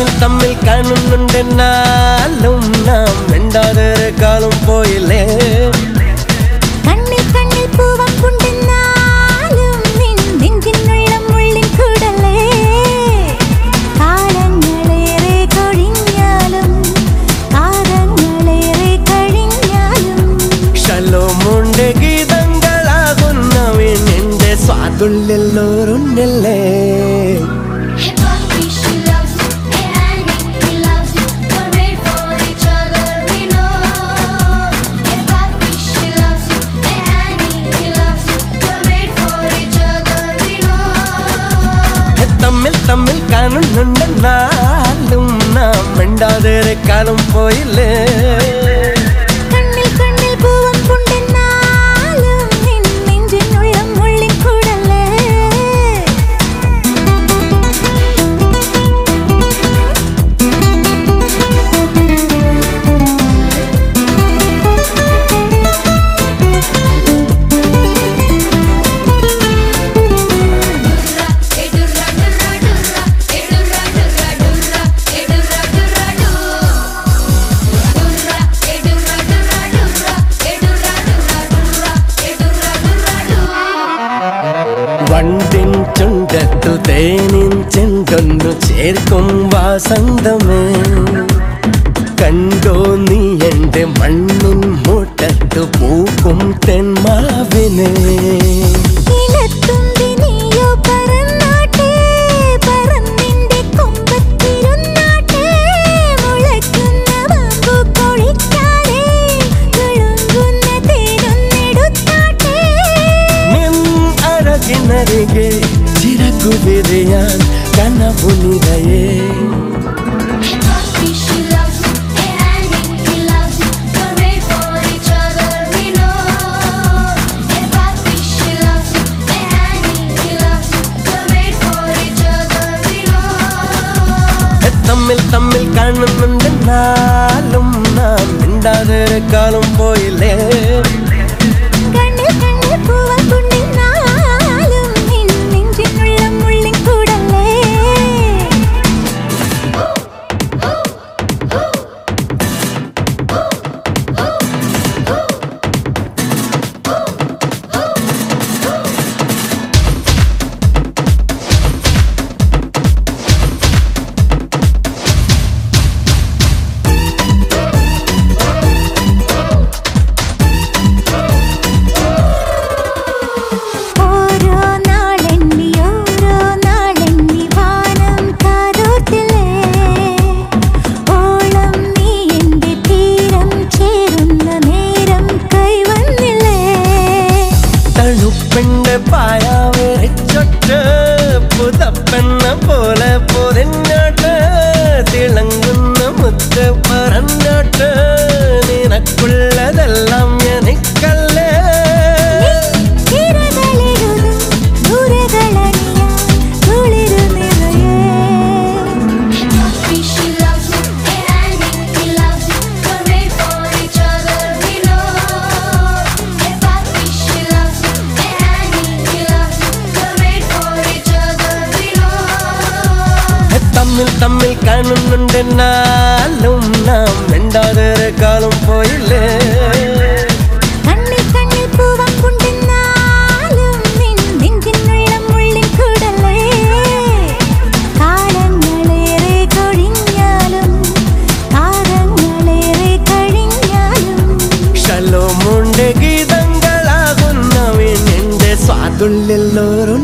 തമ്മിൽ തമ്മിൽ കാണുന്നുണ്ടെന്നാലും നാം മിണ്ടാതൊരു കാലം പോയില്ലേ സ്വാതുള്ളല്ലോ நாளும் நாம் மெண்டாதிருக்காலும் போயில்லை. പണ്ടിൻ ചുണ്ടത്തു തേനിൻ ചെണ്ടൊന്നു ചേർക്കും വാസന്തമേ. കണ്ടോ നീ എന്റെ മണ്ണു ಕಿನ್ನರಿಗೆ ಚಿರಕು ಬಿರಿಯಾನ್ ಕನ್ನ ಪುನಿದಯೇ തമ്മിൽ തമ്മിൽ കാണുന്നുണ്ടെന്നാലും നാം മിണ്ടാതിരക്കാലം പോയില്ലേ? പെണ്ണ് പായ വിരിച്ചൊട്ട് പുതപ്പെന്ന പോലെ പൊതിഞ്ഞോട്ട്. തിളങ്ങുന്ന മുത്ത് പറഞ്ഞോട്ട് തമ്മിൽ തമ്മിൽ കാണുന്നുണ്ടെന്നാലും നാം മിണ്ടാതൊരു കാലം പോയില്ലേ? ഗീതങ്ങളാകുന്നവൻ എന്റെ സ്വാതുള്ളിൽ ഓരോ